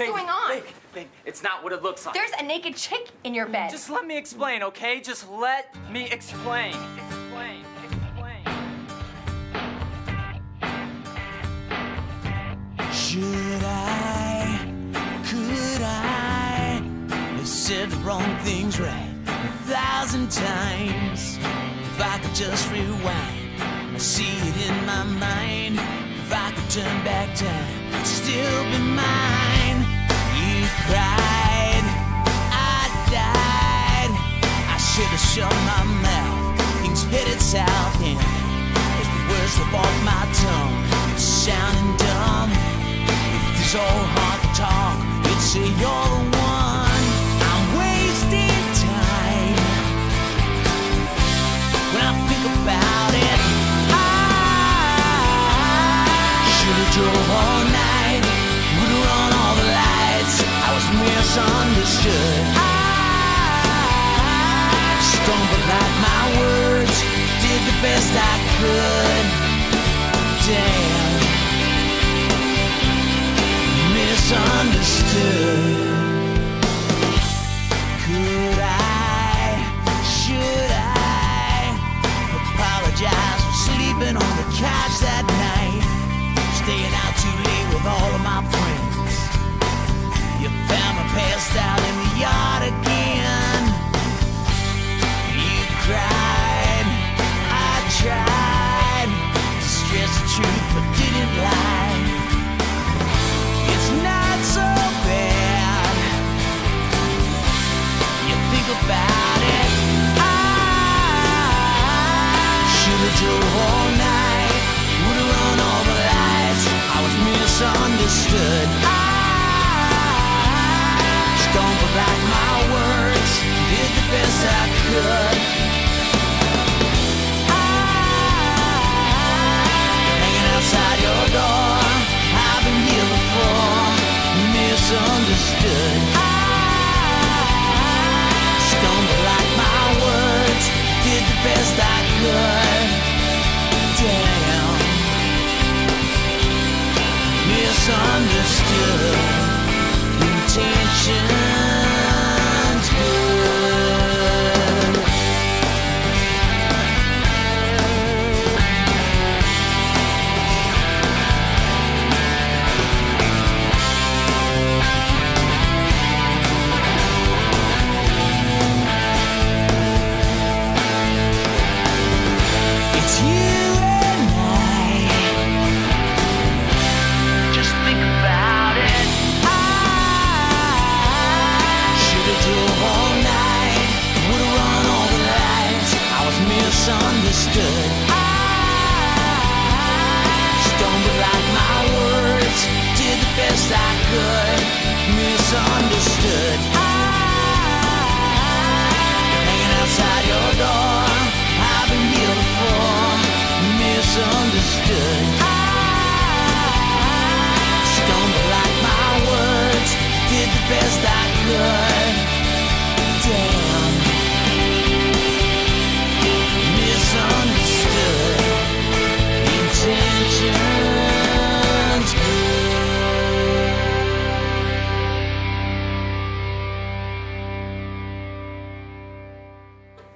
babe, going on? Babe, babe, it's not what it looks like. There's a naked chick in your bed. Just let me explain, okay? Just let me explain. Explain. Explain. Should I, could I have said the wrong things right a thousand times? If I could just rewind, I see it in my mind. If I could turn back time, still be mine. Cried, I died. I should have shut my mouth. Things headed south, and as the words slip off my tongue, misunderstood. I stumbled like my words. Did the best I could. Damn misunderstood. Misunderstood. I stumbled like my words. Did the best I could. Misunderstood. Intentions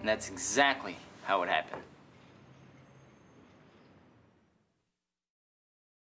And that's exactly how it happened.